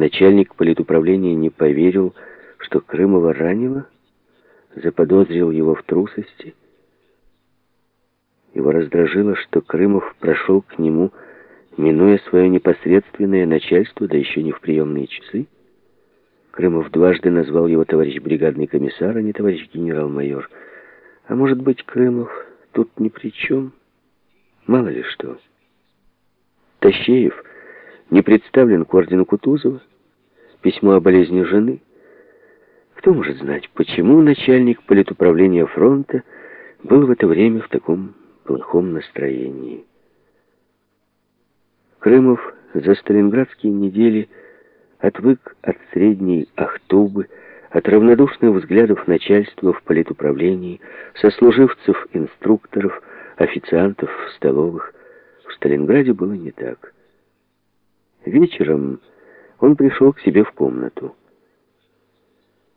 Начальник политуправления не поверил, что Крымова ранило, заподозрил его в трусости. Его раздражило, что Крымов прошел к нему, минуя свое непосредственное начальство, да еще не в приемные часы. Крымов дважды назвал его товарищ бригадный комиссар, а не товарищ генерал-майор. А может быть, Крымов тут ни при чем? Мало ли что. Тащеев не представлен к ордену Кутузова, письмо о болезни жены. Кто может знать, почему начальник политуправления фронта был в это время в таком плохом настроении? Крымов за сталинградские недели отвык от средней ахтубы, от равнодушных взглядов начальства в политуправлении, сослуживцев, инструкторов, официантов в столовых. В Сталинграде было не так. Вечером он пришел к себе в комнату.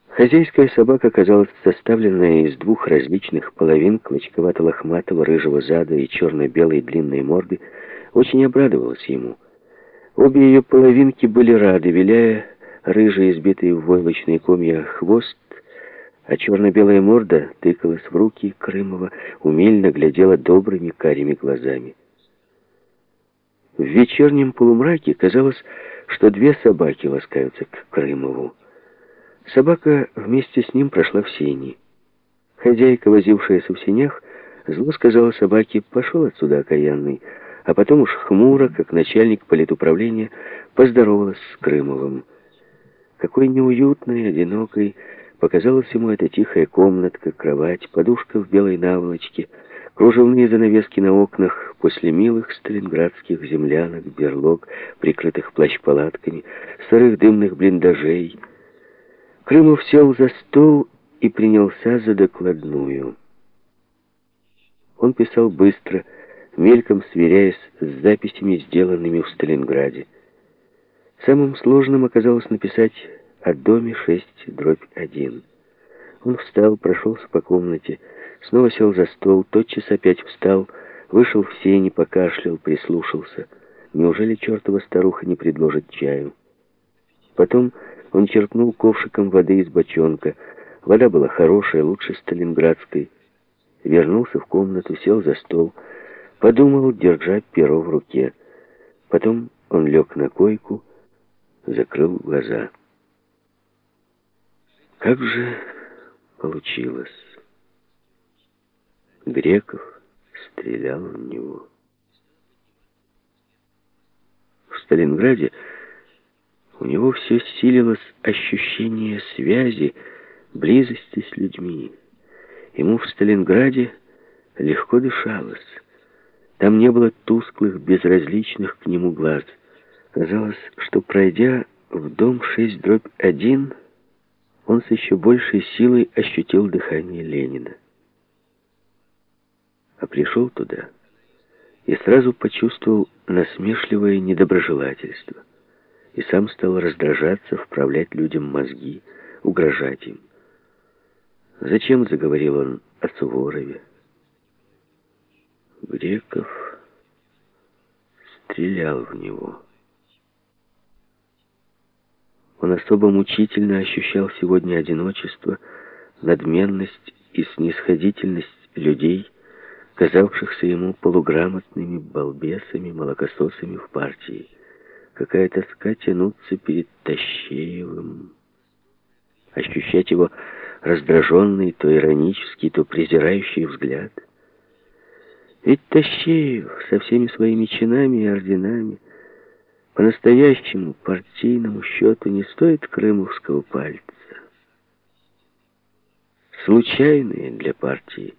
Хозяйская собака оказалась составленная из двух различных половин клочковато-лохматого рыжего зада и черно-белой длинной морды, очень обрадовалась ему. Обе ее половинки были рады, виляя рыжий, избитый в войлочные комья хвост, а черно-белая морда тыкалась в руки Крымова, умельно глядела добрыми карими глазами. В вечернем полумраке казалось, что две собаки ласкаются к Крымову. Собака вместе с ним прошла в сени. Хозяйка, возившаяся в сенях, зло сказала собаке «пошел отсюда, окаянный», а потом уж хмуро, как начальник политуправления, поздоровалась с Крымовым. Какой неуютной, одинокой показалась ему эта тихая комнатка, кровать, подушка в белой наволочке — Кружевные занавески на окнах после милых сталинградских землянок, берлог, прикрытых плащ-палатками, сырых дымных блиндажей. Крымов сел за стол и принялся за докладную. Он писал быстро, мельком сверяясь с записями, сделанными в Сталинграде. Самым сложным оказалось написать о доме 6, дробь 1. Он встал, прошелся по комнате, Снова сел за стол, тотчас опять встал, вышел в сени, покашлял, прислушался. Неужели чертова старуха не предложит чаю? Потом он черпнул ковшиком воды из бочонка. Вода была хорошая, лучше сталинградской. Вернулся в комнату, сел за стол, подумал, держа перо в руке. Потом он лег на койку, закрыл глаза. Как же получилось? Греков стрелял в него. В Сталинграде у него все силилось ощущение связи, близости с людьми. Ему в Сталинграде легко дышалось. Там не было тусклых, безразличных к нему глаз. Казалось, что пройдя в дом 6 дробь 1, он с еще большей силой ощутил дыхание Ленина а пришел туда и сразу почувствовал насмешливое недоброжелательство и сам стал раздражаться, вправлять людям мозги, угрожать им. Зачем заговорил он о Суворове? Греков стрелял в него. Он особо мучительно ощущал сегодня одиночество, надменность и снисходительность людей, казавшихся ему полуграмотными балбесами, молокососами в партии. Какая тоска тянуться перед Тащеевым, ощущать его раздраженный, то иронический, то презирающий взгляд. Ведь Тащеев со всеми своими чинами и орденами по-настоящему партийному счету не стоит крымовского пальца. Случайные для партии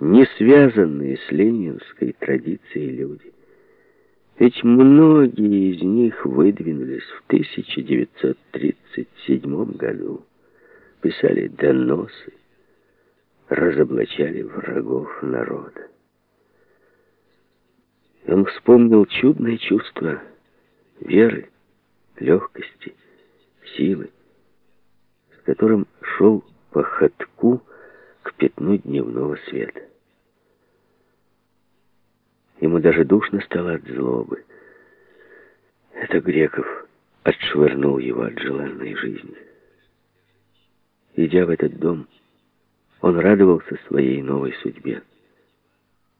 не связанные с ленинской традицией люди. Ведь многие из них выдвинулись в 1937 году, писали доносы, разоблачали врагов народа. Он вспомнил чудное чувство веры, легкости, силы, с которым шел по ходку пятну дневного света. Ему даже душно стало от злобы. Это Греков отшвырнул его от желанной жизни. Идя в этот дом, он радовался своей новой судьбе.